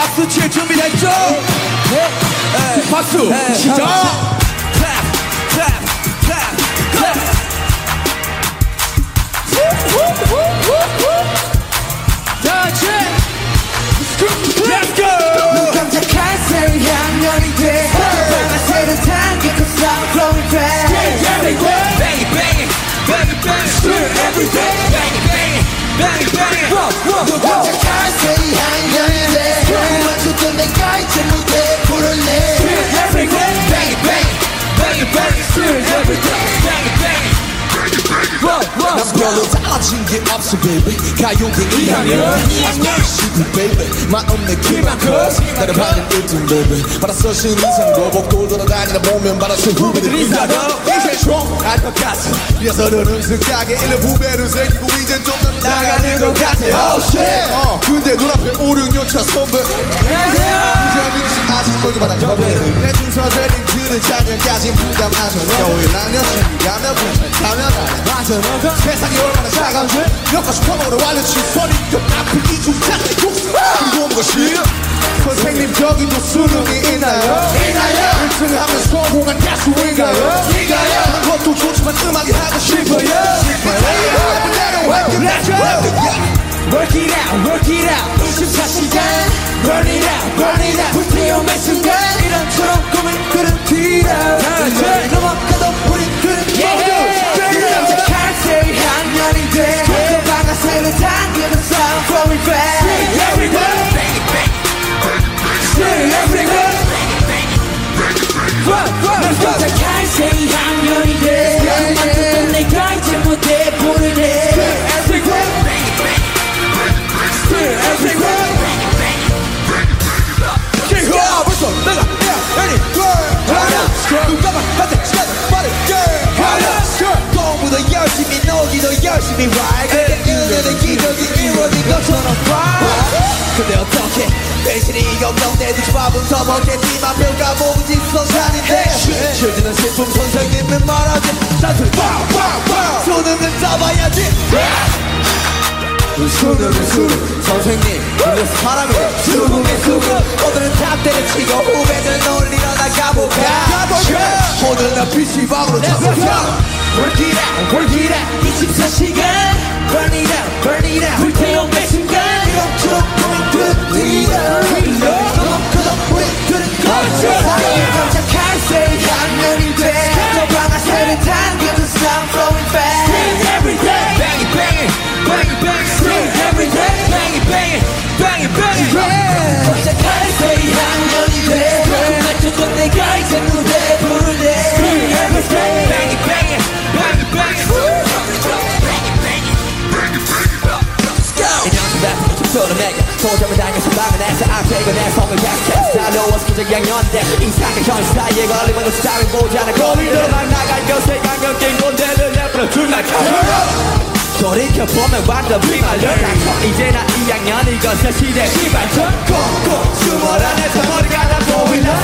박수 칠 준비 됐죠? 네. 박수 시작 난 별로 달라진 게 없어 baby 가요계 2학년 시구 baby 마음 내 키만큼 나를 받는 1등 baby 받았어 신인상도 복도 돌아다니다 보면 받았어 후배들 인사도 이제 총 알파카스 이어서는 응습하게 일러 후배를 생기고 이젠 좀 나가는 것 같아 oh shit 어, 근데 눈앞에 5, 6년차 선배 믿지 아직 보기만 한 겁에 내 준서들인 그는 작년까지 부담하셔 겨울 낙년 가면 가면 맞아 너가 세상이 얼마나 작은지 몇 가지 처먹으러 알려진 좀 아픈 이중 자체 독수 그리고 온 것이 선생님 저기도 수능이 있나요? 있나요? 1등 하면 성공한 가수인가요? 인가요? 하는 것도 좋지만 음악이 하고 싶어요. Let's go. Work it out. Work it out. 24시간. Burn it out. Burn it out. 불태워 매 순간. 이런처럼 꿈을 그는 뒤 열심히 ride 그게 그들의 기적이 이루어진 것처럼 fly 근데 어떻게 배신이 없는데도 조합은 더 먹겠지만 별과 모은 집성산인데 실드는 슬픔 선생님은 말하지 단순히 빵빵빵 손은 잡아야지. 수능은 수능 선생님 그래서 사람이 수능의 수능 오늘은 탑 때려치고 후배들 놀리러 나가볼까? 가볼까? 오늘은 나 PC방으로 잡혀가 she said she got 도점을 당해서 막아내서 앞에고 내 성을 계속해서 달려와서 그저 양년대 이상한 현실 사이에 걸리면 너 스타를 보자는 고민으로 막 나갈 것에 강경 낀 꼰대를 내버려 둘날 돌이켜보면 완전 비말려. 이제 나 2학년이고 새 시대. 시발전 꼭꼭 내서 머리가 나 보이나